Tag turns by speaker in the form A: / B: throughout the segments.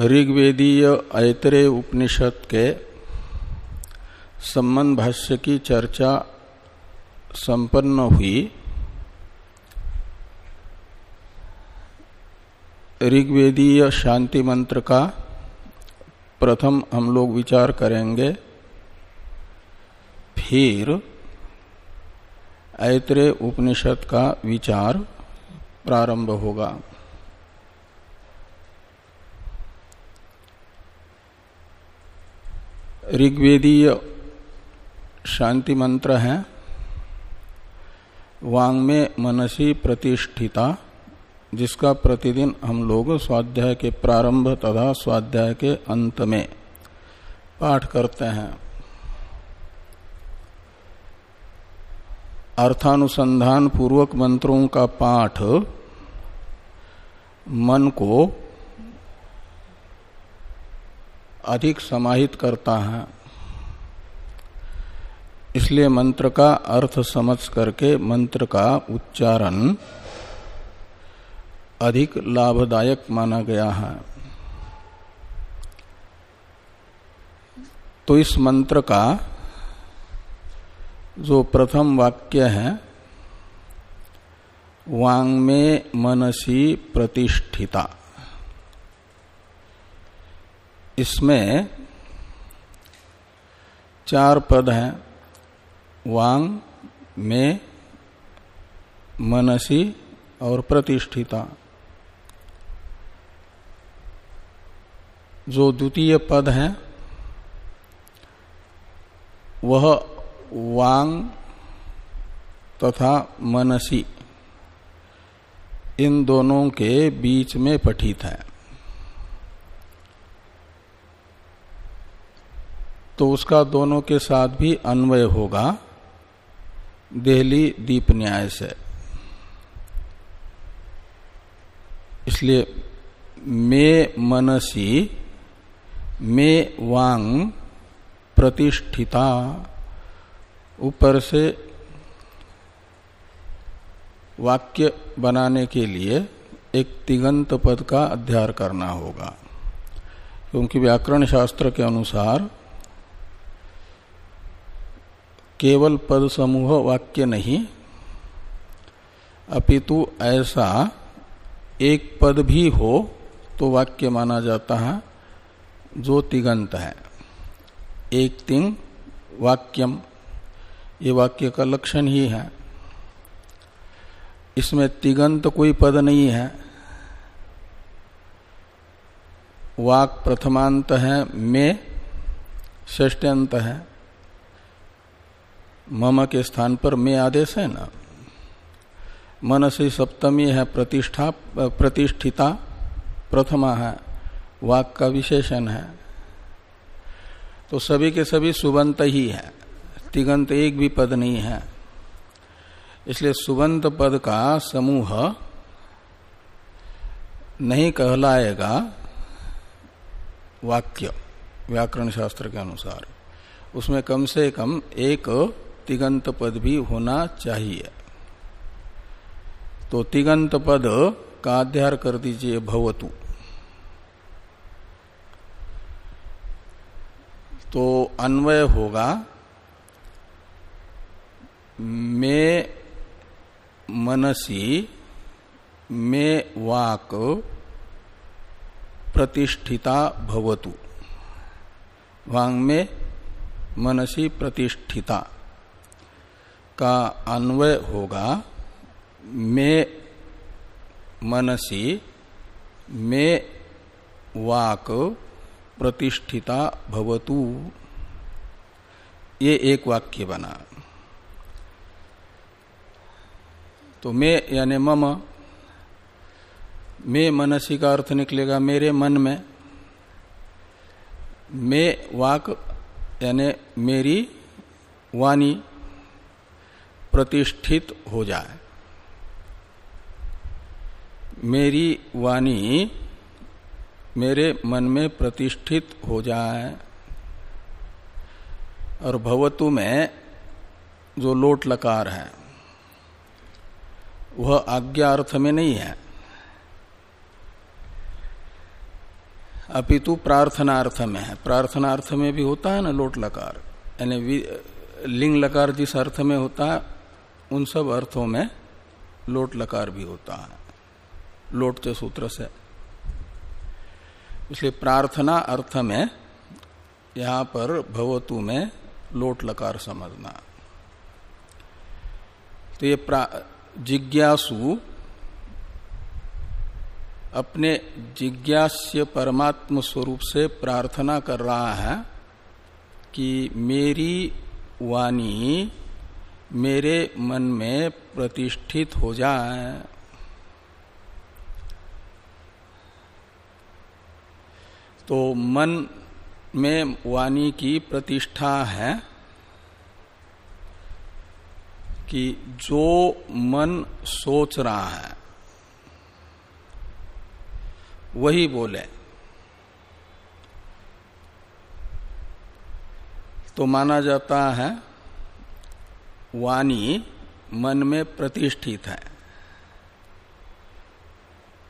A: ऋग्वेदीय ऐतरे उपनिषद के संबंध भाष्य की चर्चा संपन्न हुई। ऋग्वेदीय शांति मंत्र का प्रथम हम लोग विचार करेंगे। फिर ऐतरे उपनिषद का विचार प्रारंभ होगा। ऋग्वेदीय शांति मंत्र है। वांग में मनसी प्रतिष्ठिता, जिसका प्रतिदिन हम लोग स्वाध्याय के प्रारंभ तथा स्वाध्याय के अंत में पाठ करते हैं। अर्थानुसंधान पूर्वक मंत्रों का पाठ मन को अधिक समाहित करता है। इसलिए मंत्र का अर्थ समझ करके मंत्र का उच्चारण अधिक लाभदायक माना गया है। तो इस मंत्र का जो प्रथम वाक्य है वांग में मनसी प्रतिष्ठिता। इसमें चार पद हैं, वांग, में, मनसी और प्रतिष्ठिता। जो द्वितीय पद है, वह वांग तथा मनसी, इन दोनों के बीच में पठित है। तो उसका दोनों के साथ भी अन्वय होगा। देहली दीप न्याय से। इसलिए मे मनसी, मे वांग प्रतिष्ठिता। ऊपर से वाक्य बनाने के लिए एक तिगंत पद का अध्ययन करना होगा। क्योंकि व्याकरण शास्त्र के अनुसार केवल पद समूह वाक्य नहीं। अपितु ऐसा एक पद भी हो तो वाक्य माना जाता है, जो तिगंत है। एक तिंग वाक्यम, ये वाक्य का लक्षण ही है। इसमें तिगंत कोई पद नहीं है। वाक प्रथमांत है, मे में ष्टंत है। मम के स्थान पर मे आदेश है ना? मन से सप्तमी है प्रतिष्ठा, प्रतिष्ठिता, प्रथमा है, वाक का विशेषण है। तो सभी के सभी सुबंत ही है, तिगंत एक भी पद नहीं है। इसलिए सुबंत पद का समूह नहीं कहलाएगा वाक्य, व्याकरण शास्त्र के अनुसार। उसमें कम से कम एक तिगंत पद भी होना चाहिए। तो तिगंत पद का अध्यार कर दीजिए भवतु। तो अन्वय होगा, मे मनसी, मे वाक प्रतिष्ठिता भवतु। वांग में मनसी प्रतिष्ठिता। का अन्वय होगा, में मनसी, में वाक प्रतिष्ठिता भवतु। ये एक वाक्य बना। तो मैं यानी मम, मैं मनसी का अर्थ निकलेगा मेरे मन में। मैं वाक यानी मेरी वाणी। प्रतिष्ठित हो जाए। मेरी वाणी मेरे मन में प्रतिष्ठित हो जाए और भवतु में जो लोट लकार है, वह आज्ञा अर्थ में नहीं है। अपितु प्रार्थनार्थ में है। प्रार्थनार्थ में भी होता है ना लोट लकार? यानी लिंग लकार जिस अर्थ में होता है उन सब अर्थों में लोट लकार भी होता है। लोटते सूत्र से। इसलिए प्रार्थना अर्थ में यहाँ पर भवतु में लोट लकार समझना। तो ये जिज्ञासु अपने जिज्ञास्य परमात्म स्वरूप से प्रार्थना कर रहा है कि मेरी वाणी मेरे मन में प्रतिष्ठित हो जाए। तो मन में वाणी की प्रतिष्ठा है कि जो मन सोच रहा है, वही बोले। तो माना जाता है वाणी मन में प्रतिष्ठित है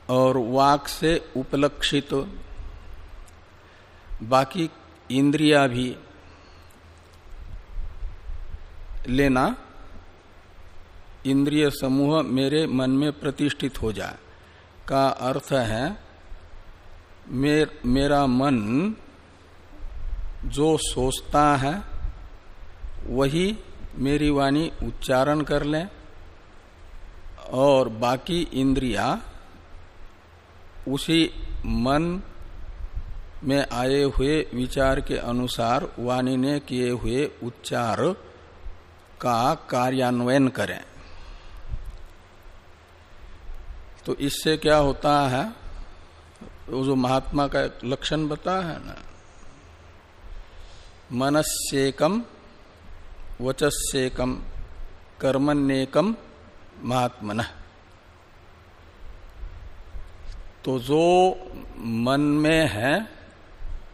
A: और वाक से उपलक्षित। बाकी इंद्रिया भी लेना इंद्रिय समूह मेरे मन में प्रतिष्ठित हो जाए का अर्थ है मेर, मेरा मन जो सोचता है वही मेरी वाणी उच्चारण कर ले और बाकी इंद्रिया उसी मन में आए हुए विचार के अनुसार वाणी ने किए हुए उच्चार का कार्यान्वयन करें। तो इससे क्या होता है? वो जो महात्मा का लक्षण बता है ना। मनस्ेकम वचस्ेकम कर्मण्येकम महात्मन। तो जो मन में है,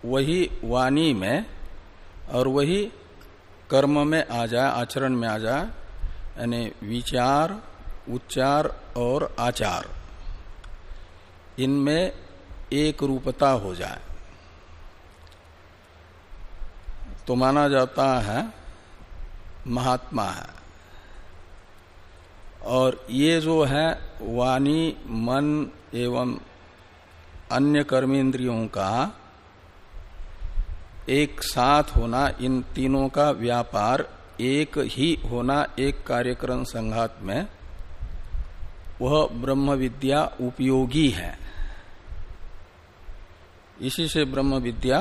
A: वही वाणी में और वही कर्म में आ जाए आचरण में आ जाए यानी विचार, उच्चार और आचार, इनमें एक रूपता हो जाए। तो माना जाता है महात्मा है। और ये जो है, वाणी, मन एवं अन्य कर्मेंद्रियों का एक साथ होना, इन तीनों का व्यापार एक ही होना, एक कार्यक्रम संघात में, वह ब्रह्म विद्या उपयोगी है। इसी से ब्रह्म विद्या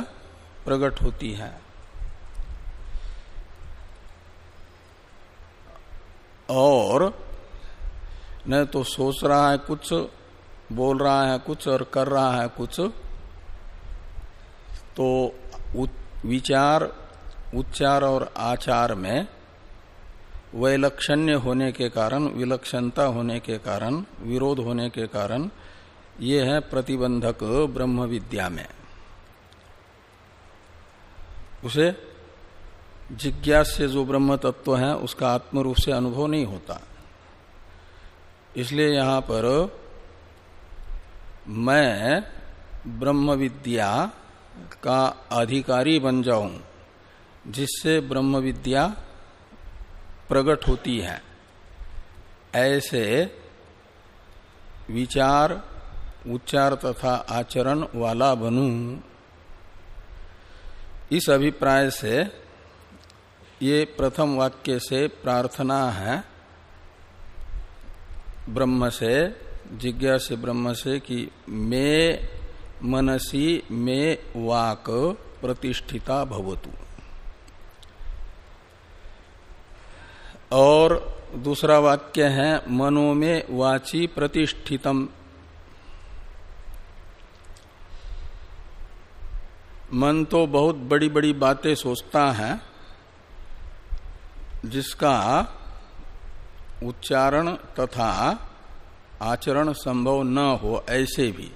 A: प्रकट होती है। और न तो सोच रहा है कुछ, बोल रहा है कुछ और कर रहा है कुछ। तो विचार, उच्चार और आचार में वैलक्षण्य होने के कारण, विलक्षणता होने के कारण, विरोध होने के कारण, ये है प्रतिबंधक ब्रह्म विद्या में। उसे जिज्ञास से जो ब्रह्म तत्व है, उसका आत्म रूप से अनुभव नहीं होता। इसलिए यहाँ पर मैं ब्रह्म विद्या का अधिकारी बन जाऊँ, जिससे ब्रह्म विद्या प्रकट होती है। ऐसे विचार, उच्चार तथा आचरण वाला बनू। इस अभिप्राय से ये प्रथम वाक्य से प्रार्थना है। ब्रह्म से, जिज्ञास ब्रह्म से कि मे मनसी मे वाक प्रतिष्ठिता भवतु। और दूसरा वाक्य है, मनो में वाची प्रतिष्ठितम। मन तो बहुत बड़ी बड़ी बातें सोचता है जिसका उच्चारण तथा आचरण संभव न हो, ऐसे भी।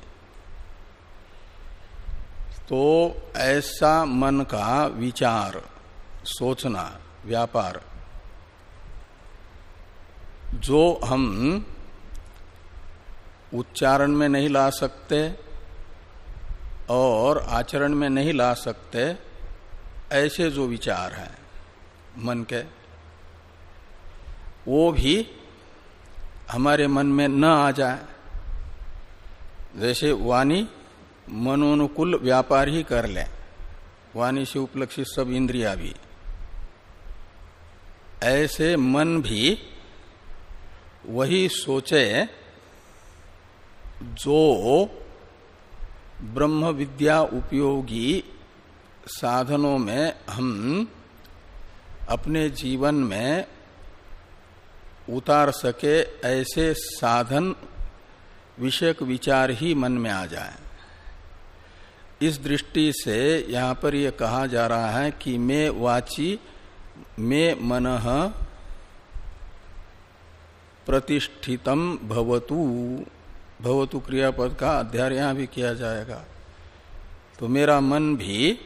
A: तो ऐसा मन का विचार, सोचना, व्यापार, जो हम उच्चारण में नहीं ला सकते और आचरण में नहीं ला सकते, ऐसे जो विचार हैं मन के वो भी हमारे मन में न आ जाए। जैसे वाणी मनोनुकूल व्यापार ही कर ले। वाणी से उपलक्षित सब इंद्रिया भी। ऐसे मन भी वही सोचे जो ब्रह्म विद्या उपयोगी साधनों में हम अपने जीवन में उतार सके, ऐसे साधन विषयक विचार ही मन में आ जाए। इस दृष्टि से यहाँ पर यह कहा जा रहा है कि मैं वाची, मैं मन प्रतिष्ठितम भवतु। भवतु क्रियापद का अध्ययन यहाँ भी किया जाएगा। तो मेरा मन भी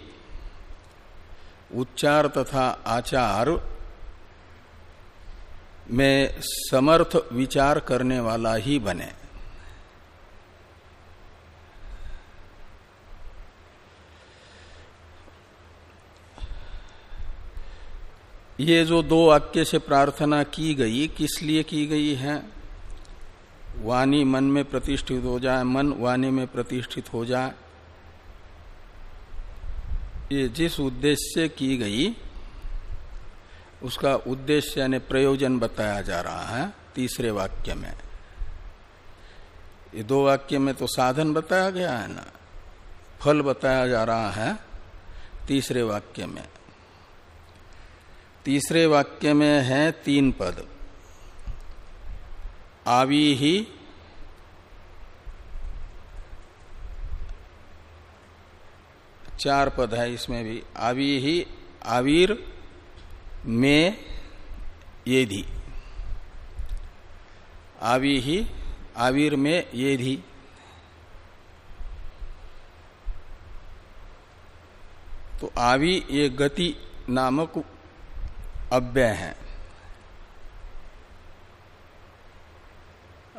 A: उच्चार तथा आचार में समर्थ विचार करने वाला ही बने। ये जो दो वाक्य से प्रार्थना की गई, किस लिए की गई है? वाणी मन में प्रतिष्ठित हो जाए, मन वाणी में प्रतिष्ठित हो जाए। ये जिस उद्देश्य से की गई उसका उद्देश्य यानी प्रयोजन बताया जा रहा है तीसरे वाक्य में। ये दो वाक्य में तो साधन बताया गया है ना? फल बताया जा रहा है तीसरे वाक्य में। तीसरे वाक्य में है तीन पद। आवी ही, चार पद है इसमें भी। आवी ही, आवीर में ये धी। आवी ही, आवीर में ये धी। तो आवी ये गति नामक अव्यय है।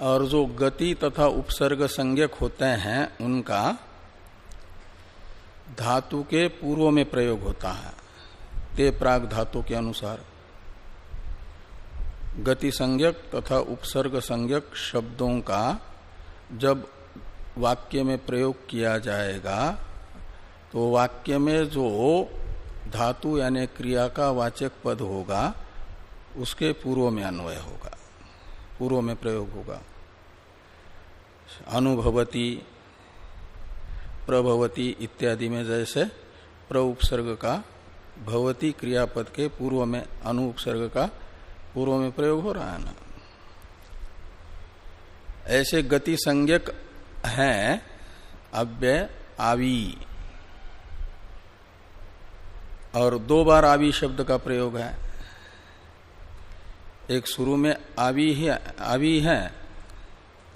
A: और जो गति तथा उपसर्ग संज्ञक होते हैं, उनका धातु के पूर्व में प्रयोग होता है। ते प्राग धातु के अनुसार। गति संज्ञक तथा उपसर्ग संज्ञक शब्दों का जब वाक्य में प्रयोग किया जाएगा तो वाक्य में जो धातु यानी क्रिया का वाचक पद होगा, उसके पूर्व में अन्वय होगा, पूर्व में प्रयोग होगा। अनुभवती, प्रभवती इत्यादि में जैसे प्र उपसर्ग का भवती क्रियापद के पूर्व में अनु उपसर्ग का पूर्व में प्रयोग हो रहा है ना? ऐसे गति संज्ञक हैं अव्यय, आवी। और दो बार आवी शब्द का प्रयोग है। एक शुरू में आवी है आवी है,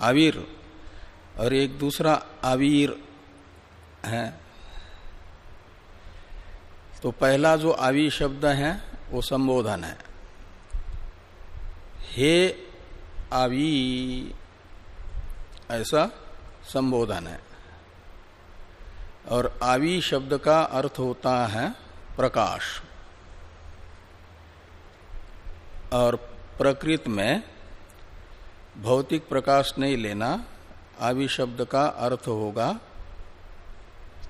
A: आवीर, और एक दूसरा आवीर है। तो पहला जो आवी शब्द है, वो संबोधन है। हे आवी, ऐसा संबोधन है। और आवी शब्द का अर्थ होता है प्रकाश। और प्रकृत में भौतिक प्रकाश नहीं लेना, आवि शब्द का अर्थ होगा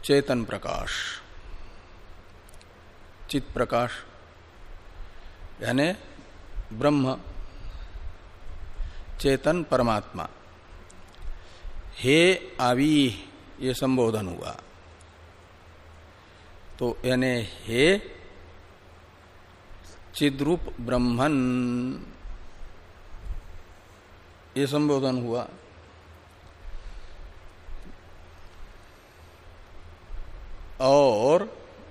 A: चेतन प्रकाश। चित प्रकाश, यानी ब्रह्म, चेतन परमात्मा। हे आवी, ये संबोधन हुआ। तो यानी हे चिद्रूप ब्रह्मन, ये संबोधन हुआ। और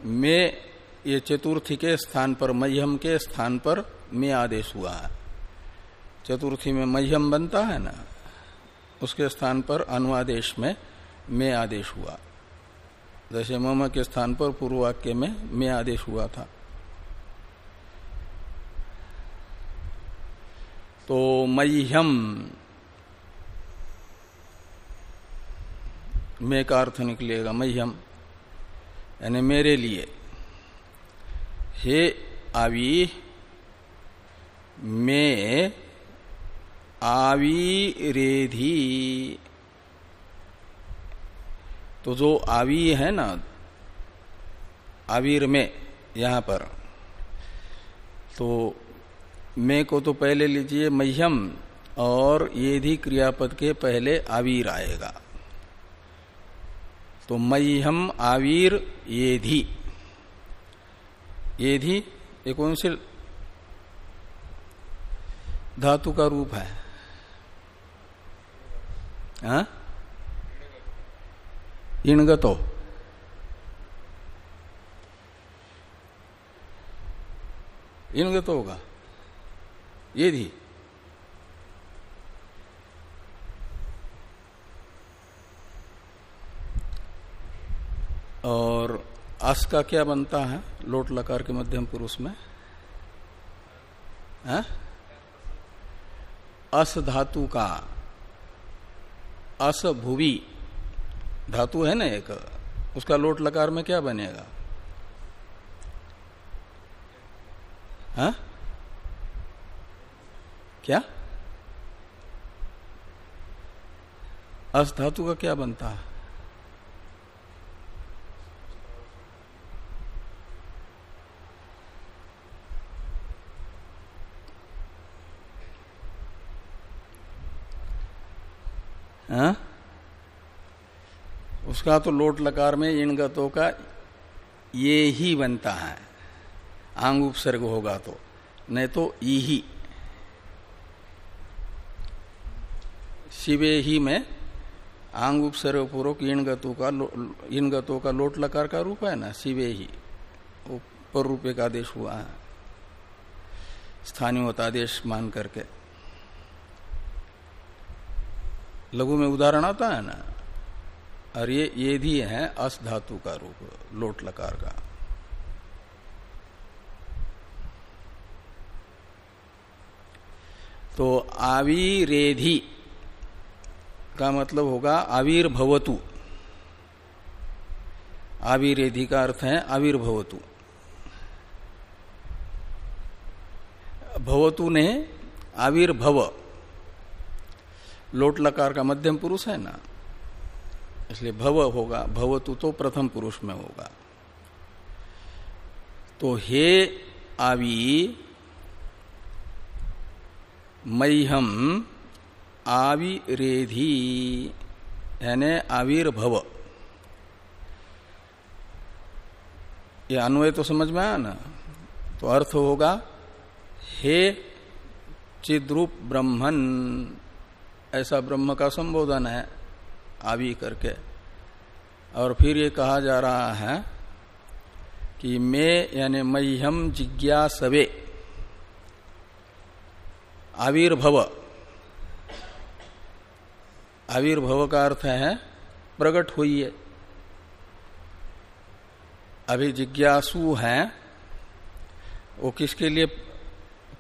A: मैं ये चतुर्थी के स्थान पर, मह्यम के स्थान पर मैं आदेश हुआ है। चतुर्थी में मह्यम बनता है ना, उसके स्थान पर अनुआदेश में मैं आदेश हुआ। जैसे मम के स्थान पर पूर्व वाक्य में मैं आदेश हुआ था। तो मह्यम मे का अर्थ निकलेगा, मह्यम, यानी मेरे लिए। हे आवी, में आवीरेधी तो जो आवी है ना, आवीर में, यहाँ पर। तो मैं को तो पहले लीजिए मह्यम, और ये भी क्रियापद के पहले आवीर आएगा। तो मह्यम आवीर ये धी ये कौन से धातु का रूप है। हा? इणगतो। इणगतो होगा। ये भी। और अस का क्या बनता है? लोट लकार के मध्यम पुरुष में? अस धातु का। अस भुवि। धातु है ना एक। उसका लोट लकार में क्या बनेगा? हा? क्या? अस धातु का क्या बनता है? हा? उसका तो लोट लकार में इन गतों का ये ही बनता है। आंग उपसर्ग होगा तो नहीं तो ही। शिवे ही में आंग उपसर्ग पूर्वक इन गतों का इन गतों का लोट लकार का रूप है ना, शिवे ही। पर रूपे का आदेश हुआ है। स्थानीय आदेश मान करके। लघु में उदाहरण आता है ना? और ये ये भी है अस धातु का रूप, लोट लकार का। तो आविरेधि का मतलब होगा आविर्भवतु। आविरेधि का अर्थ है आविर्भवतु। भवतु ने आविर्भव लोट लकार का मध्यम पुरुष है ना? इसलिए भव होगा भवतु तो प्रथम पुरुष में होगा। तो हे आवी, मह्यम आविरेधी, यानी आविर्भव। ये अन्वय तो समझ में आया ना? तो अर्थ होगा, हे चिद्रूप ब्रह्मन। ऐसा ब्रह्म का संबोधन है आवी करके। और फिर ये कहा जा रहा है कि मैं यानी मह्यम जिज्ञासवे, आविर्भव। आविर्भव का अर्थ है प्रकट हुई। है अभी जिज्ञासु है, वो किसके लिए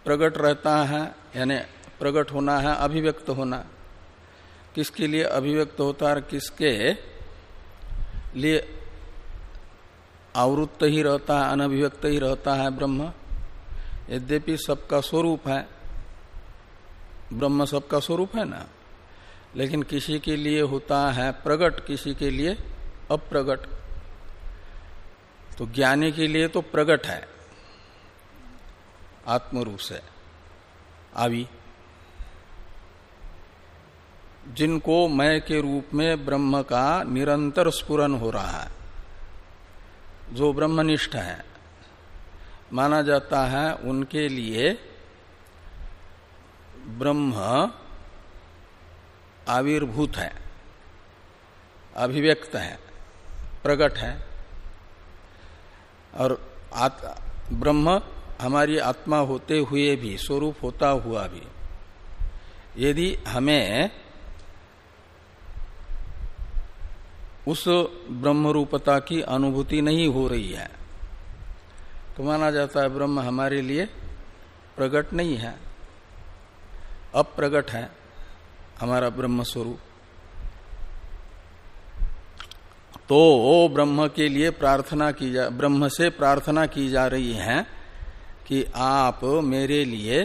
A: प्रकट रहता है, यानी प्रकट होना है, अभिव्यक्त होना। किसके लिए अभिव्यक्त होता है किसके लिए आवृत्त ही रहता है, अनभिव्यक्त ही रहता है ब्रह्म? यद्यपि सबका स्वरूप है, ब्रह्म सबका स्वरूप है ना? लेकिन किसी के लिए होता है प्रगट, किसी के लिए अप्रगट। तो ज्ञानी के लिए तो प्रगट है, आत्मरूप से, आवी। जिनको मय के रूप में ब्रह्म का निरंतर स्पुरन हो रहा है जो ब्रह्मनिष्ठ है माना जाता है उनके लिए ब्रह्म आविर्भूत है अभिव्यक्त है प्रकट है। और आत, ब्रह्म हमारी आत्मा होते हुए भी स्वरूप होता हुआ भी यदि हमें उस ब्रह्म रूपता की अनुभूति नहीं हो रही है। तो माना जाता है ब्रह्म हमारे लिए प्रकट नहीं है। अप्रगट है हमारा ब्रह्म स्वरूप तो ओ ब्रह्म के लिए प्रार्थना की जा, ब्रह्म से प्रार्थना की जा रही है कि आप मेरे लिए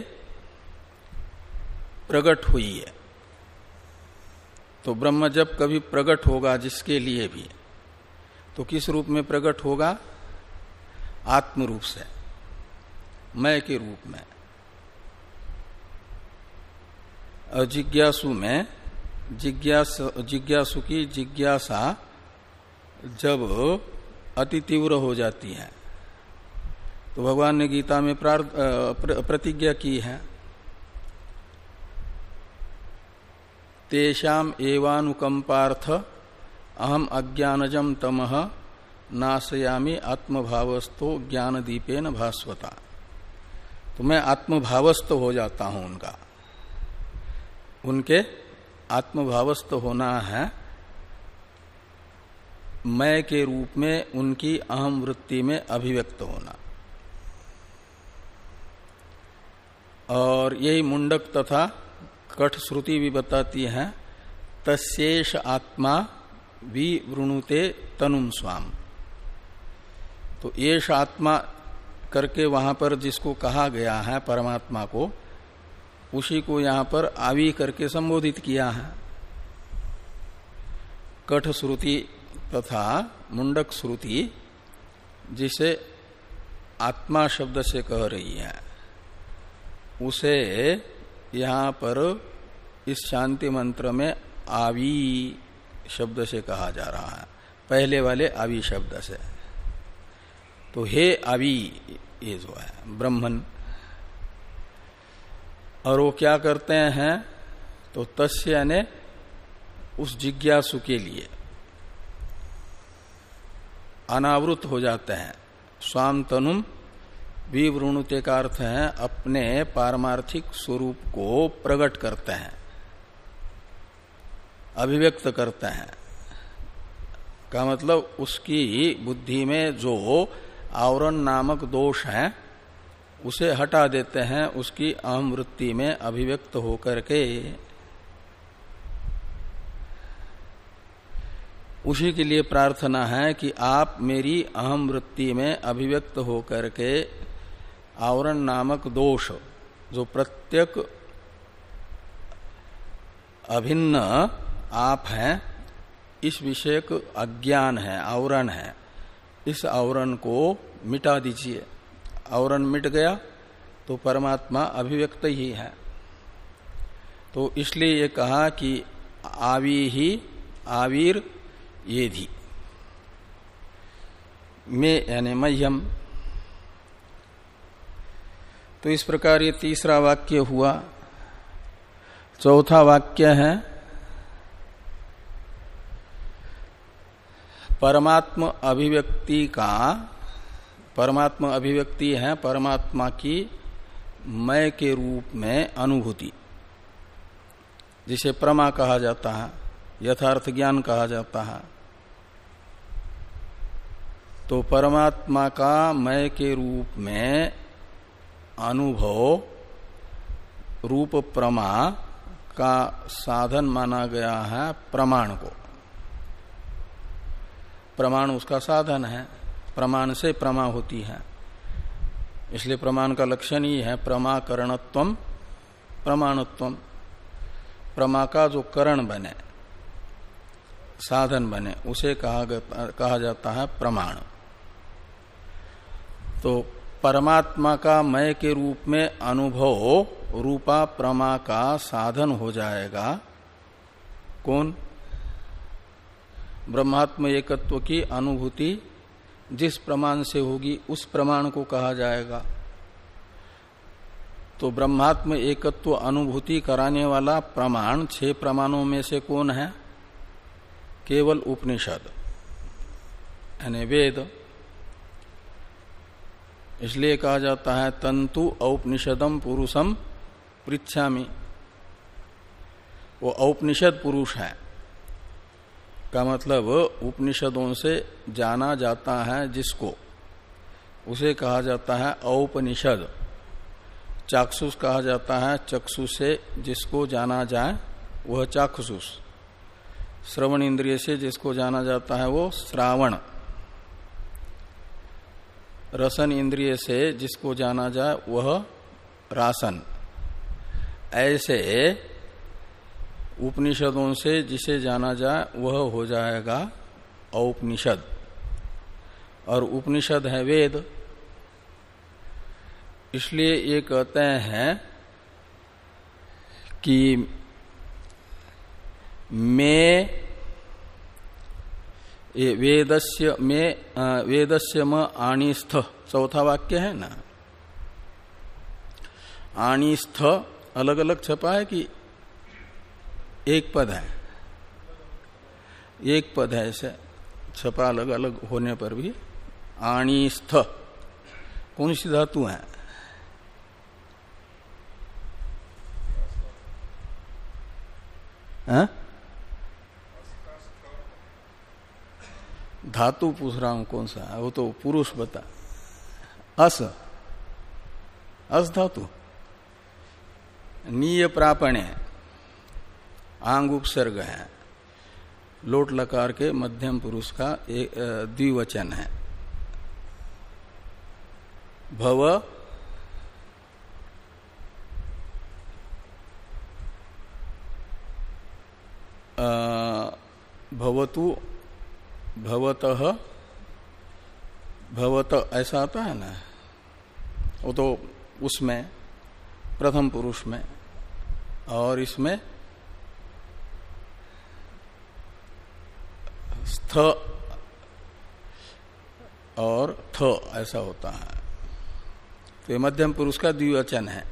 A: प्रकट हुई है। तो ब्रह्म जब कभी प्रकट होगा जिसके लिए भी तो किस रूप में प्रकट होगा? आत्म रूप से, मैं के रूप में। अजिज्ञासु में, जिज्ञास, जिज्ञासु की जिज्ञासा जब अति तीव्र हो जाती है तो भगवान ने गीता में प्रतिज्ञा की है। तेषाम एवानुकंपार्थ अहम अज्ञानजम तमह नाशयामी आत्मभावस्तो ज्ञान दीपेन भास्वता। तो मैं आत्मभावस्त हो जाता हूँ उनका। उनके आत्मभावस्त होना है, मैं के रूप में उनकी अहम वृत्ति में अभिव्यक्त होना। और यही मुंडक तथा कठ श्रुति भी बताती है तस्ेष आत्मा विवृणुते तनुम स्वाम। तो येष आत्मा करके वहाँ पर जिसको कहा गया है, परमात्मा को, उसी को यहाँ पर आवी करके संबोधित किया है। कठ श्रुति तथा मुंडक श्रुति जिसे आत्मा शब्द से कह रही है, उसे यहाँ पर इस शांति मंत्र में आवी शब्द से कहा जा रहा है। पहले वाले आवी शब्द से। तो हे आवी, ये जो है, ब्रह्मन। और वो क्या करते हैं? तो तस्य यानी उस जिज्ञासु के लिए अनावृत हो जाते हैं। स्वाम तनुम विवृणुते का अर्थ है, अपने पारमार्थिक स्वरूप को प्रकट करते हैं, अभिव्यक्त करते हैं। का मतलब उसकी बुद्धि में जो आवरण नामक दोष है, उसे हटा देते हैं, उसकी अहम वृत्ति में अभिव्यक्त होकर के। उसी के लिए प्रार्थना है कि आप मेरी अहम वृत्ति में अभिव्यक्त होकर के आवरण नामक दोष, जो प्रत्येक अभिन्न आप हैं, इस विषयक अज्ञान है, आवरण है। इस आवरण को मिटा दीजिए। आवरण मिट गया तो परमात्मा अभिव्यक्त ही है। तो इसलिए ये कहा कि आवी ही, आवीर ये धी। में यानी मह्यम। तो इस प्रकार ये तीसरा वाक्य हुआ। चौथा वाक्य है, परमात्म अभिव्यक्ति का, परमात्मा अभिव्यक्ति है परमात्मा की मय के रूप में अनुभूति, जिसे प्रमा कहा जाता है, यथार्थ ज्ञान कहा जाता है। तो परमात्मा का मय के रूप में अनुभव रूप प्रमा का साधन माना गया है प्रमाण को। प्रमाण उसका साधन है। प्रमाण से प्रमा होती है। इसलिए प्रमाण का लक्षण ही है प्रमाकरणत्व प्रमाणत्व प्रमा का जो करण बने, साधन बने, उसे कहा कहा जाता है प्रमाण। तो परमात्मा का मय के रूप में अनुभव रूपा प्रमा का साधन हो जाएगा। कौन? ब्रह्मात्म एकत्व की अनुभूति जिस प्रमाण से होगी, उस प्रमाण को कहा जाएगा। तो ब्रह्मात्म एकत्व अनुभूति कराने वाला प्रमाण छह प्रमाणों में से कौन है? केवल उपनिषद, यानी वेद इसलिए कहा जाता है, तंतु औपनिषदम पुरुषम पृछामी वो औपनिषद पुरुष है। का मतलब उपनिषदों से जाना जाता है जिसको। उसे कहा जाता है औपनिषद। चाक्षुष कहा जाता है चक्षु से जिसको जाना जाए वह चाक्षुष। श्रवण इंद्रिय से जिसको जाना जाता है वो श्रावण। रसन इंद्रिय से जिसको जाना जाए, वह रासन। ऐसे उपनिषदों से जिसे जाना जाए, वह हो जाएगा औपनिषद। और उपनिषद है वेद। इसलिए ये कहते हैं कि मैं ये वेदस्य में वेदस्य म आणिस्थ चौथा वाक्य है ना? आणिस्थ अलग अलग छपा है कि एक पद है? एक पद है ऐसे, छपा अलग अलग होने पर भी। आणिस्थ कौन सी धातु है? हा? धातु पूछ रहा हूँ, कौन सा? वो तो पुरुष बता। अस। अस धातु। नीय प्रापण। आंग उपसर्ग है। लोट लकार के मध्यम पुरुष का एक द्विवचन है। भव। भवतु भवत भवत ऐसा आता है ना? वो तो उसमें, प्रथम पुरुष में, और इसमें स्थ और थ ऐसा होता है। तो ये मध्यम पुरुष का द्विवचन है,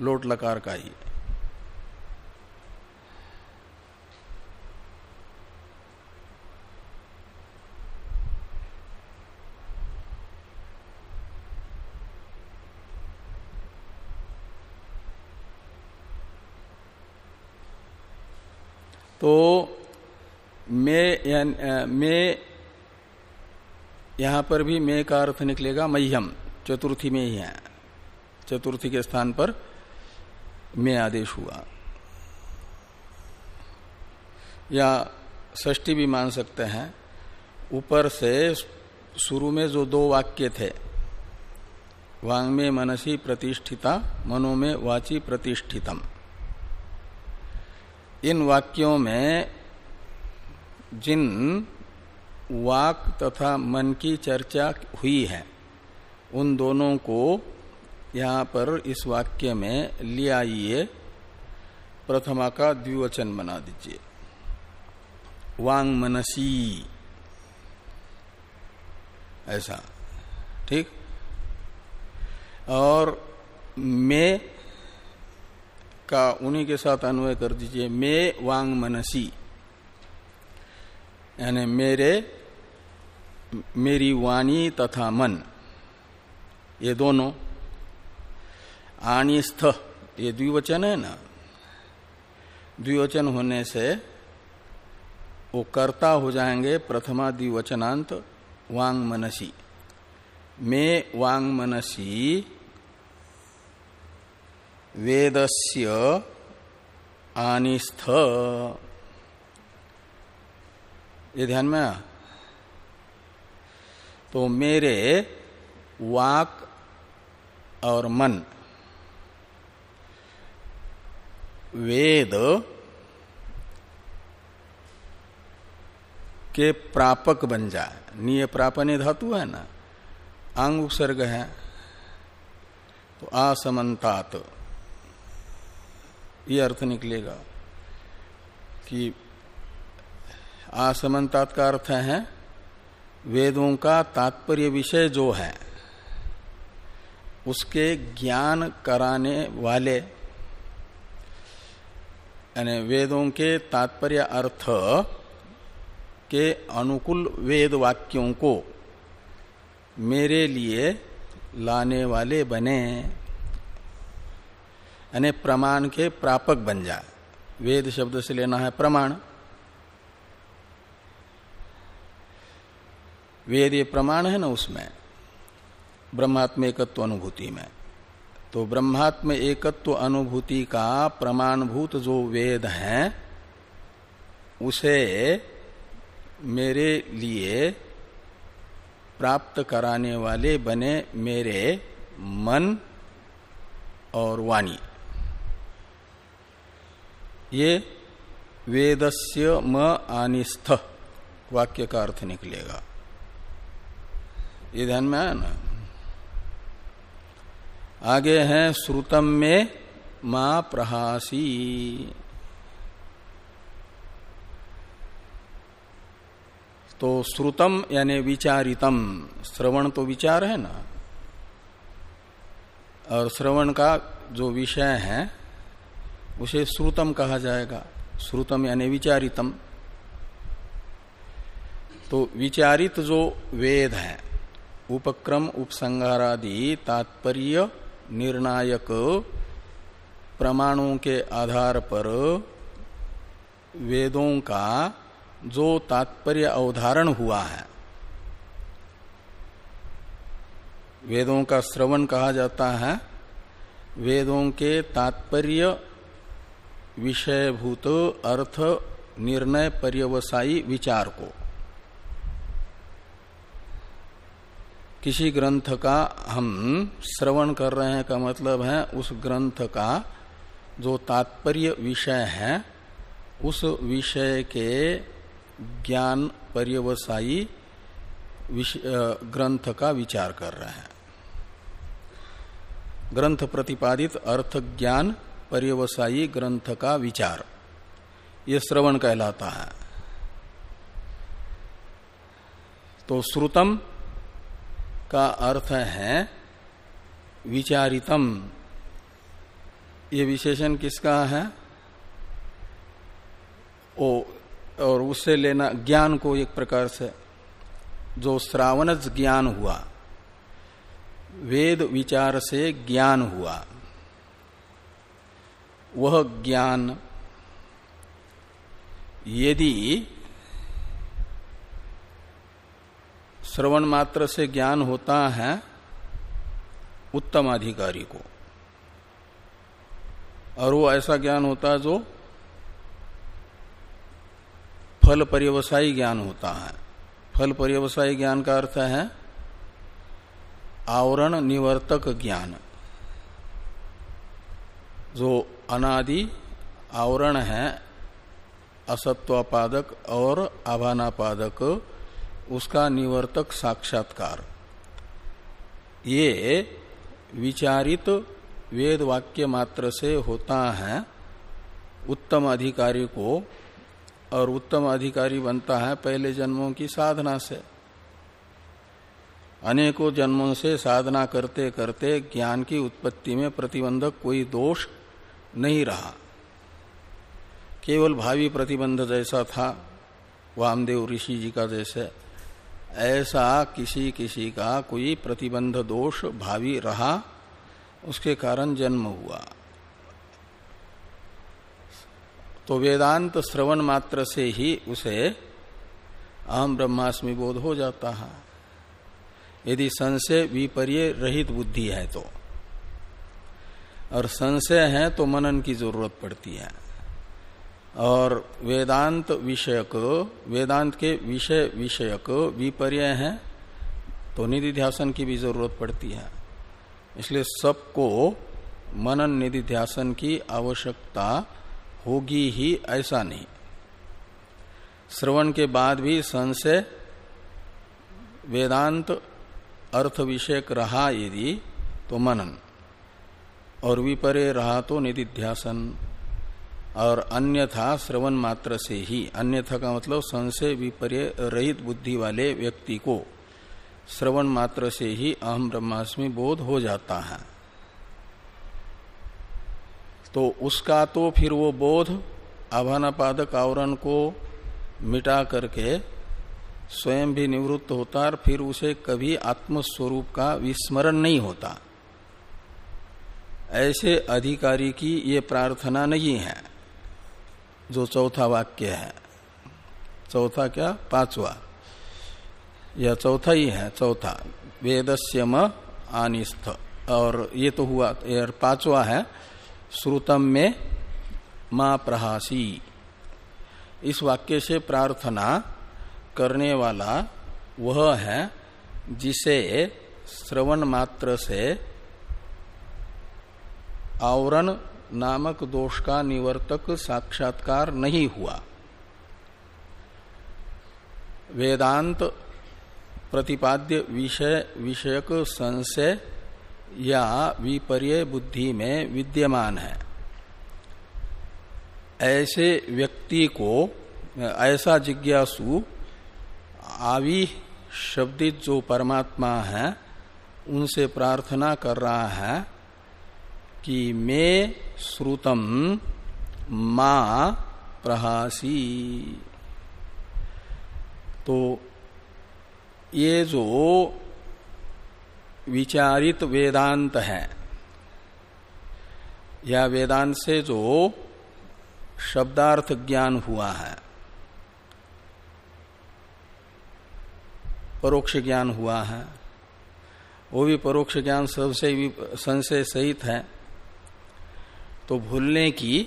A: लोट लकार का ही। तो मैं मैं यहाँ पर भी मैं का अर्थ निकलेगा मह्यम, चतुर्थी में ही है। चतुर्थी के स्थान पर मैं आदेश हुआ। या षष्टी भी मान सकते हैं। ऊपर से शुरू में जो दो वाक्य थे, वांग में मनसी प्रतिष्ठिता, मनो में वाची प्रतिष्ठितम। इन वाक्यों में जिन वाक तथा मन की चर्चा हुई है, उन दोनों को यहाँ पर इस वाक्य में ले आइए। प्रथमा का द्विवचन बना दीजिए। वांग मनसी। ऐसा। ठीक? और मैं का उन्हीं के साथ अन्वय कर दीजिए। मे वांग मनसी। यानी मेरे, मेरी वाणी तथा मन। ये दोनों। आणिस्थ ये द्विवचन है ना? द्विवचन होने से वो कर्ता हो जाएँगे प्रथमा द्विवचनांत वांग मनसी। मे वांग मनसी वेदस्य आनिस्थ। ये ध्यान में तो मेरे वाक और मन, वेद के प्रापक बन जाए। निय प्रापने धातु है ना? अंग उपसर्ग है। तो असमन्तात ये अर्थ निकलेगा कि आसमनतात का अर्थ है, वेदों का तात्पर्य विषय जो है, उसके ज्ञान कराने वाले, यानी वेदों के तात्पर्य अर्थ के अनुकूल वेद वाक्यों को मेरे लिए लाने वाले बने। यानी प्रमाण के प्रापक बन जाए। वेद शब्द से लेना है प्रमाण। वेद ये प्रमाण है ना उसमें। ब्रह्मात्म एकत्व अनुभूति में। तो ब्रह्मात्म एकत्व अनुभूति का प्रमाणभूत जो वेद है, उसे मेरे लिए प्राप्त कराने वाले बने मेरे मन और वाणी। ये वेदस्य म आनिस्थ। वाक्य का अर्थ निकलेगा। ये ध्यान में आया ना? आगे है श्रुतम में मा प्रहासी। तो श्रुतम यानी विचारितम। श्रवण तो विचार है ना? और श्रवण का जो विषय है उसे श्रुतम कहा जाएगा। श्रुतम यानी विचारितम। तो विचारित जो वेद है, उपक्रम, उपसंहारादि, तात्पर्य, निर्णायक, प्रमाणों के आधार पर वेदों का जो तात्पर्य अवधारण हुआ है, वेदों का श्रवण कहा जाता है। वेदों के तात्पर्य विषयभूत अर्थ निर्णय पर्यवसायी विचार को। किसी ग्रंथ का हम श्रवण कर रहे हैं का मतलब है, उस ग्रंथ का जो तात्पर्य विषय है, उस विषय के ज्ञान पर्यवसायी ग्रंथ का विचार कर रहे हैं। ग्रंथ प्रतिपादित अर्थ ज्ञान पर्यवसायी ग्रंथ का विचार। ये श्रवण कहलाता है। तो श्रुतम का अर्थ है विचारितम। ये विशेषण किसका है? ओ, और उससे लेना, ज्ञान को एक प्रकार से, जो श्रावणज ज्ञान हुआ, वेद विचार से ज्ञान हुआ। वह ज्ञान। यदि श्रवण मात्र से ज्ञान होता है, उत्तम अधिकारी को। और वो ऐसा ज्ञान होता है जो फल पर्यवसायी ज्ञान होता है। फल पर्यवसायी ज्ञान का अर्थ है आवरण निवर्तक ज्ञान। जो अनादि आवरण है, असत्वापादक और आभानापादक, उसका निवर्तक साक्षात्कार। ये विचारित वेद वाक्य मात्र से होता है। उत्तम अधिकारी को, और उत्तम अधिकारी बनता है पहले जन्मों की साधना से। अनेकों जन्मों से साधना करते करते ज्ञान की उत्पत्ति में प्रतिबंधक कोई दोष नहीं रहा। केवल भावी प्रतिबंध जैसा था, वामदेव ऋषि जी का जैसे। ऐसा किसी किसी का कोई प्रतिबंध दोष भावी रहा, उसके कारण जन्म हुआ। तो वेदांत श्रवण मात्र से ही उसे अहम ब्रह्मास्मि बोध हो जाता है। यदि संशय, विपर्य रहित बुद्धि है तो। और संशय है तो मनन की ज़रूरत पड़ती है। और वेदांत विषयक, वेदांत के विषय विषयक विपर्य है तो निधि ध्यासन की भी ज़रूरत पड़ती है। इसलिए सबको मनन निधि ध्यासन की आवश्यकता होगी ही, ऐसा नहीं। श्रवण के बाद भी संशय, वेदांत अर्थ विषयक रहा यदि तो मनन। और विपरे रहा तो निधिध्यासन और अन्यथा श्रवण मात्र से ही, अन्यथा का मतलब संशय विपर्य रहित बुद्धि वाले व्यक्ति को श्रवण मात्र से ही अहम ब्रह्मास्मि बोध हो जाता है। तो उसका तो फिर वो बोध आभानापादक आवरण को मिटा करके स्वयं भी निवृत्त होता और फिर उसे कभी आत्मस्वरूप का विस्मरण नहीं होता। ऐसे अधिकारी की ये प्रार्थना नहीं है, जो चौथा वाक्य है। चौथा क्या? पांचवा। यह चौथा ही है, चौथा। वेदस्य म आनिस्थ। और ये तो हुआ पांचवा है। श्रुतम में माँ प्रहासी। इस वाक्य से प्रार्थना करने वाला वह है, जिसे श्रवण मात्र से आवरण नामक दोष का निवर्तक साक्षात्कार नहीं हुआ। वेदांत प्रतिपाद्य विषय, विषयक संशय या विपर्य बुद्धि में विद्यमान है। ऐसे व्यक्ति को, ऐसा जिज्ञासु आवी शब्दित जो परमात्मा है, उनसे प्रार्थना कर रहा है कि मैं श्रुतम मा प्रहासी। तो ये जो विचारित वेदांत है, या वेदांत से जो शब्दार्थ ज्ञान हुआ है, परोक्ष ज्ञान हुआ है, वो भी परोक्ष ज्ञान सबसे संशय सहित है। तो भूलने की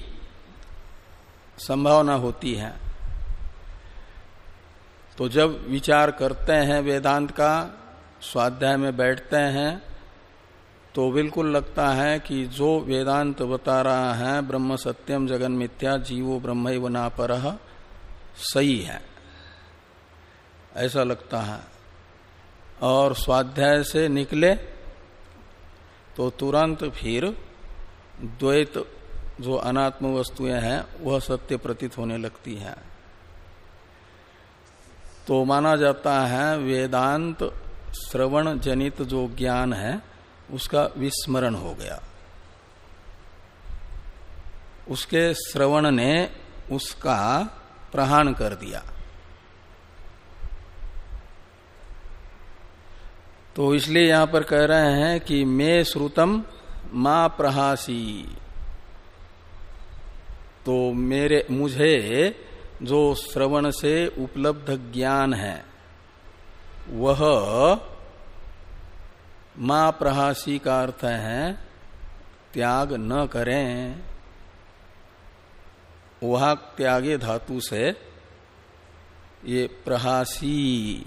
A: संभावना होती है। तो जब विचार करते हैं वेदांत का, स्वाध्याय में बैठते हैं तो बिल्कुल लगता है कि जो वेदांत बता रहा है, ब्रह्म सत्यम जगन मिथ्या जीवो ब्रह्म नापर, सही है। ऐसा लगता है। और स्वाध्याय से निकले तो तुरंत फिर द्वैत जो अनात्म वस्तुएँ हैं, वह सत्य प्रतीत होने लगती है। तो माना जाता है वेदांत श्रवण जनित जो ज्ञान है, उसका विस्मरण हो गया। उसके श्रवण ने उसका प्रहान कर दिया। तो इसलिए यहाँ पर कह रहे हैं कि मैं श्रुतम माँ प्रहासी तो मेरे, मुझे जो श्रवण से उपलब्ध ज्ञान है, वह माँ प्रहासी का अर्थ है, त्याग न करें। वहा त्यागे धातु से ये प्रहासी,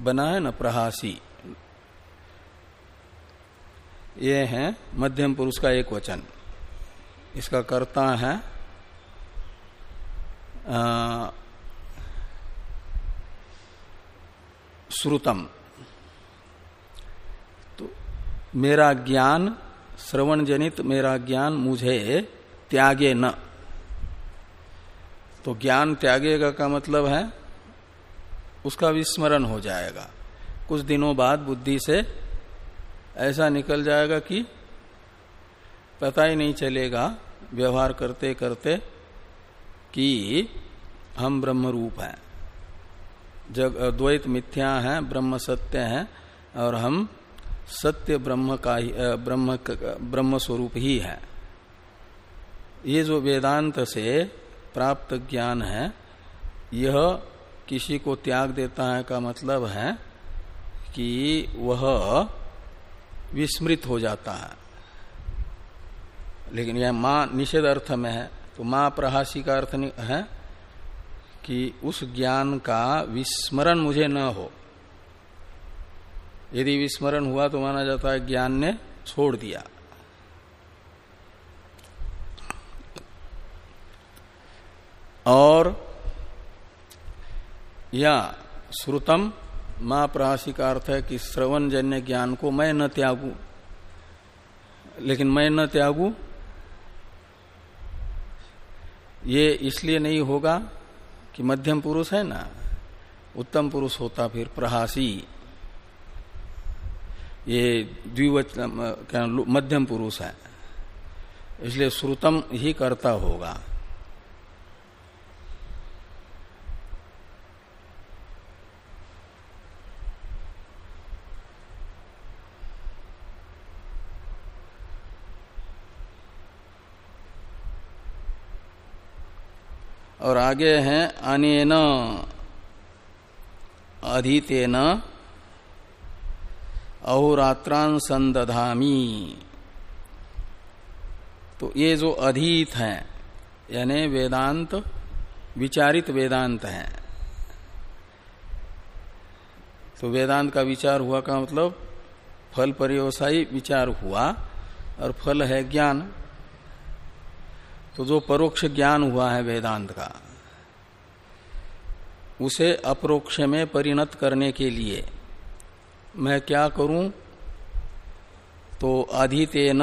A: बना है न प्रहासी। ये है मध्यम पुरुष का एक वचन। इसका कर्ता है श्रुतम। तो मेरा ज्ञान श्रवण जनित मेरा ज्ञान मुझे त्यागे न। तो ज्ञान त्यागेगा का मतलब है, उसका विस्मरण हो जाएगा। कुछ दिनों बाद बुद्धि से ऐसा निकल जाएगा कि पता ही नहीं चलेगा व्यवहार करते करते कि हम ब्रह्म रूप हैं। जग, द्वैत मिथ्या है, ब्रह्म सत्य है और हम सत्य ब्रह्म का ही ब्रह्म ब्रह्म स्वरूप ही है। ये जो वेदांत से प्राप्त ज्ञान है, यह किसी को त्याग देता है का मतलब है कि वह विस्मृत हो जाता है। लेकिन यह माँ निषेध अर्थ में है तो माँ प्रहासी का अर्थ है कि उस ज्ञान का विस्मरण मुझे न हो। यदि विस्मरण हुआ तो माना जाता है ज्ञान ने छोड़ दिया। और या श्रुतम माँ प्रहासी का अर्थ है कि श्रवण जन्य ज्ञान को मैं न त्यागू। लेकिन मैं न त्यागू, ये इसलिए नहीं होगा कि मध्यम पुरुष है ना, उत्तम पुरुष होता फिर प्रहासी। ये द्विवच मध्यम पुरुष है, इसलिए श्रुतम ही करता होगा। और आगे है अनेन, अधितेन, अहोरात्रान संदधामी। तो ये जो अधीत है, यानी वेदांत, विचारित वेदांत है। तो वेदांत का विचार हुआ का मतलब? फल पर्यवसायी विचार हुआ, और फल है ज्ञान। तो जो परोक्ष ज्ञान हुआ है वेदांत का, उसे अप्रोक्ष में परिणत करने के लिए मैं क्या करूँ? तो अधितेन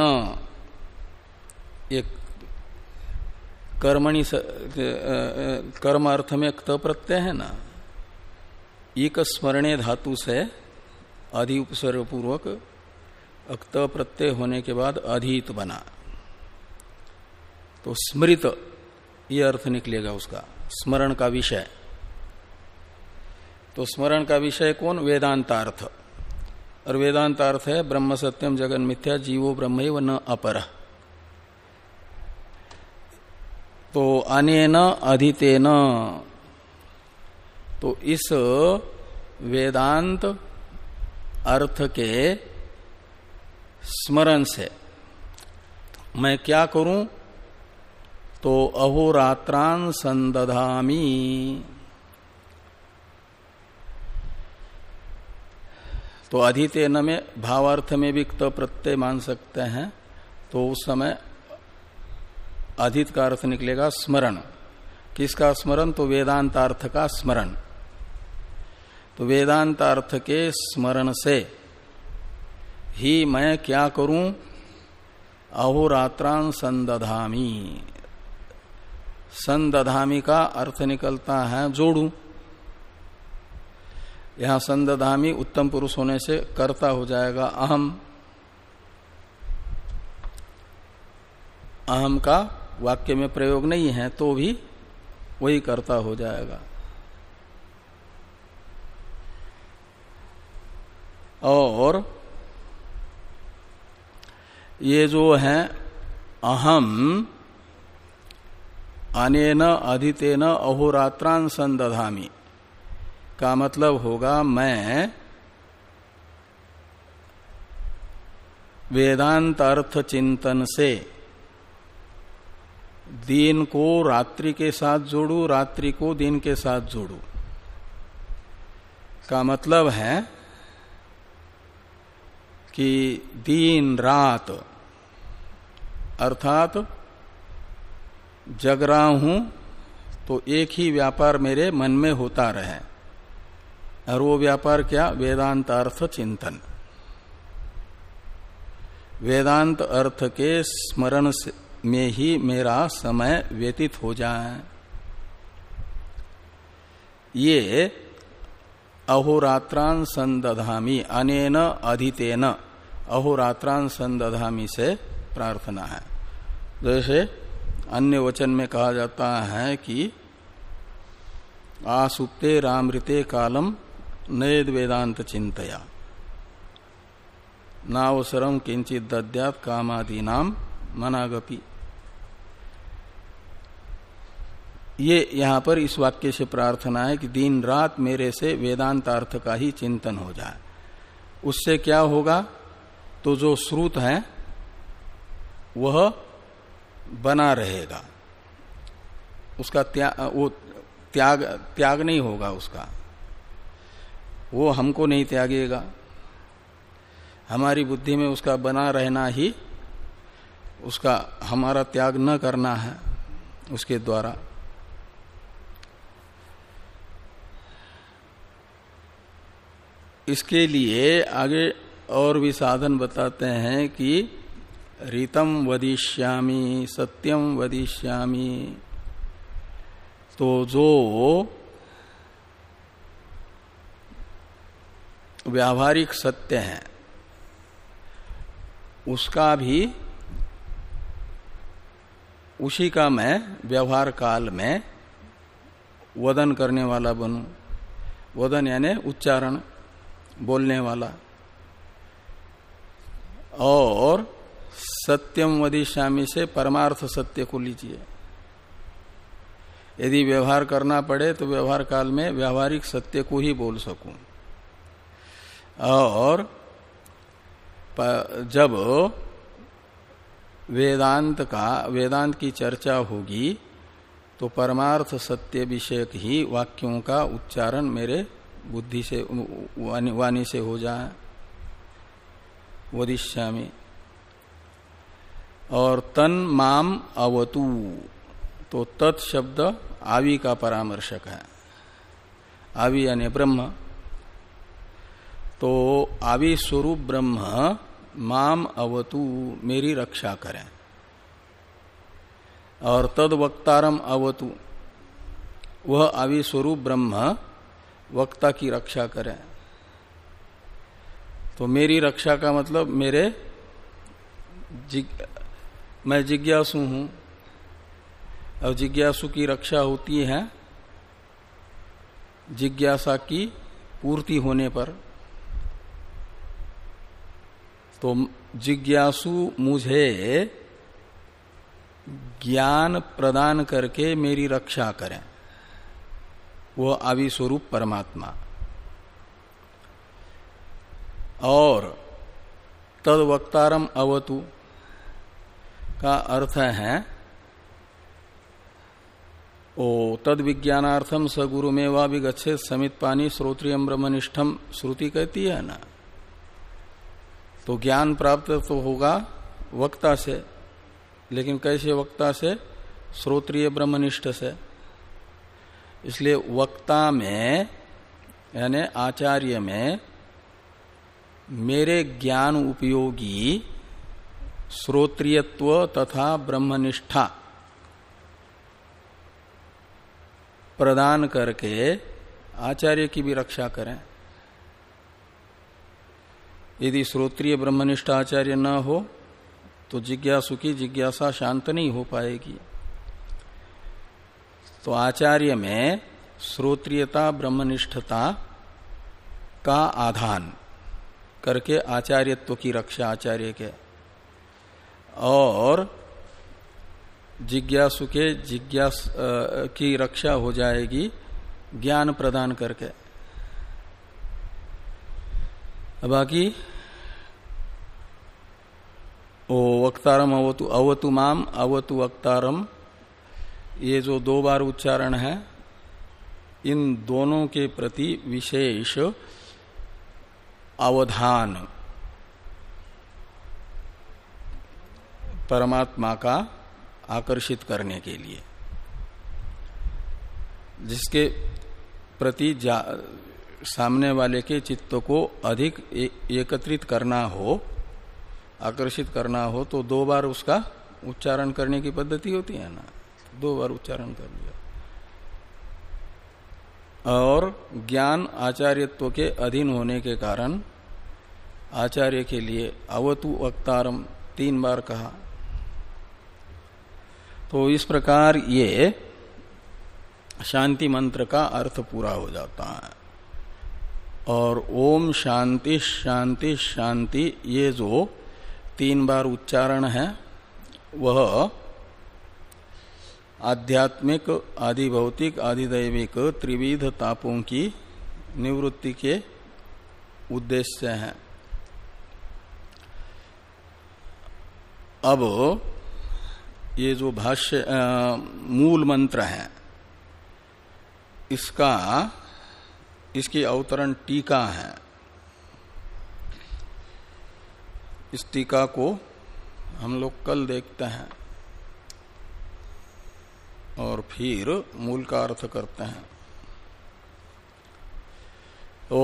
A: एक कर्मणि कर्म अर्थ में क्त प्रत्यय है ना? एक स्मरणे धातु से अधि उपसर्ग पूर्वक अक्त प्रत्यय होने के बाद अधित बना। तो स्मृत, ये अर्थ निकलेगा उसका, स्मरण का विषय। तो स्मरण का विषय कौन? वेदांतार्थ। और वेदांतार्थ है, ब्रह्म सत्यम जगन मिथ्या, जीवो ब्रह्म व न अपर। तो अनेन अधितेन। तो इस वेदांत अर्थ के स्मरण से मैं क्या करूँ? तो अहोरात्रान संदधामी तो अधितेन में, भावार्थ में भी क्त प्रत्यय मान सकते हैं तो उस समय अधित का अर्थ निकलेगा स्मरण। किसका स्मरण? तो वेदांतार्थ का स्मरण। तो वेदांतार्थ के स्मरण से, ही मैं क्या करूँ? अहोरात्रान संदधामी संदधामी का अर्थ निकलता है जोड़ू। यहाँ संदधामी उत्तम पुरुष होने से कर्ता हो जाएगा अहम। अहम का वाक्य में प्रयोग नहीं है तो भी वही कर्ता हो जाएगा। और ये जो है अहम अनेन अधितेन अहोरात्रान संदधामी का मतलब होगा, मैं वेदांत अर्थ चिंतन से दिन को रात्रि के साथ जोड़ू, रात्रि को दिन के साथ जोड़ू। का मतलब है कि दिन, रात, अर्थात जग रहा हूँ तो एक ही व्यापार मेरे मन में होता रहे। और वो व्यापार क्या? वेदांत अर्थ चिंतन। वेदांत अर्थ के स्मरण में ही मेरा समय व्यतीत हो जाए। ये अहोरात्रान संदधामी अनेन अधितेन अहोरात्रान संदधामी से प्रार्थना है। जैसे अन्य वचन में कहा जाता है कि आसुप्ते रामृते कालम नयद वेदांत चिंतया। नावसरम किंचित दद्यात कामादि नाम मनागपी। ये यहाँ पर इस वाक्य से प्रार्थना है कि दिन रात मेरे से वेदांत अर्थ का ही चिंतन हो जाए। उससे क्या होगा? तो जो श्रुत है, वह बना रहेगा। उसका त्याग वो त्याग त्याग नहीं होगा उसका। वो हमको नहीं त्यागेगा। हमारी बुद्धि में उसका बना रहना ही, उसका हमारा त्याग न करना है उसके द्वारा। इसके लिए आगे और भी साधन बताते हैं कि रीतम वदिष्यामी, सत्यम वदिष्यामी। तो जो व्यावहारिक सत्य है, उसका भी उसी का मैं व्यवहार काल में वदन करने वाला बनू। वदन यानी उच्चारण बोलने वाला। और सत्यम वदिश्यामी से परमार्थ सत्य को लीजिए। यदि व्यवहार करना पड़े तो व्यवहार काल में व्यवहारिक सत्य को ही बोल सकूँ। और जब वेदांत का वेदांत की चर्चा होगी तो परमार्थ सत्य विषयक ही वाक्यों का उच्चारण मेरे बुद्धि से वाणी, से हो जाए। वदिष्यामी। और तन माम अवतु। तो तत् शब्द आवी का परामर्शक है। आवि यानी ब्रह्म। तो आवि स्वरूप ब्रह्म, माम अवतु, मेरी रक्षा करें। और तद वक्तारम अवतु। वह आवी स्वरूप ब्रह्म, वक्ता की रक्षा करें। तो मेरी रक्षा का मतलब मेरे मैं जिज्ञासु हूँ, और जिज्ञासु की रक्षा होती है जिज्ञासा की पूर्ति होने पर। तो जिज्ञासु मुझे ज्ञान प्रदान करके मेरी रक्षा करें। वह आवि स्वरूप परमात्मा। और तद वक्तारम अवतु। का अर्थ है, ओ तद विज्ञानार्थम स गुरु में वा विगछे समित पानी श्रोत्रियम ब्रह्मनिष्ठम श्रुति कहती है ना। तो ज्ञान प्राप्त तो होगा वक्ता से, लेकिन कैसे वक्ता से? श्रोत्रिय ब्रह्मनिष्ठ से। इसलिए वक्ता में, यानी आचार्य में, मेरे ज्ञान उपयोगी श्रोत्रियत्व तथा ब्रह्मनिष्ठा प्रदान करके आचार्य की भी रक्षा करें। यदि श्रोत्रिय ब्रह्मनिष्ठ आचार्य न हो तो जिज्ञासु की जिज्ञासा शांत नहीं हो पाएगी। तो आचार्य में श्रोत्रियता, ब्रह्मनिष्ठता का आधान करके आचार्यत्व की रक्षा आचार्य के और जिज्ञासु के जिज्ञास की रक्षा हो जाएगी, ज्ञान प्रदान करके। बाकी, ओ वक्तारम अवतु अवतु माम, अवतु वक्तारम, ये जो दो बार उच्चारण है, इन दोनों के प्रति विशेष अवधान। परमात्मा का आकर्षित करने के लिए। जिसके प्रति सामने वाले के चित्त को अधिक एकत्रित करना हो, आकर्षित करना हो तो दो बार उसका उच्चारण करने की पद्धति होती है ना। दो बार उच्चारण कर लिया। और ज्ञान आचार्यत्व के अधीन होने के कारण आचार्य के लिए अवतु वक्तारम तीन बार कहा। तो इस प्रकार ये शांति मंत्र का अर्थ पूरा हो जाता है। और ओम शांति शांति शांति, ये जो तीन बार उच्चारण है, वह आध्यात्मिक आदि भौतिक आदि दैविक त्रिविध तापों की निवृत्ति के उद्देश्य है। अब ये जो भाष्य मूल मंत्र है, इसका, इसकी अवतरण टीका है। इस टीका को हम लोग कल देखते हैं और फिर मूल का अर्थ करते हैं। ओ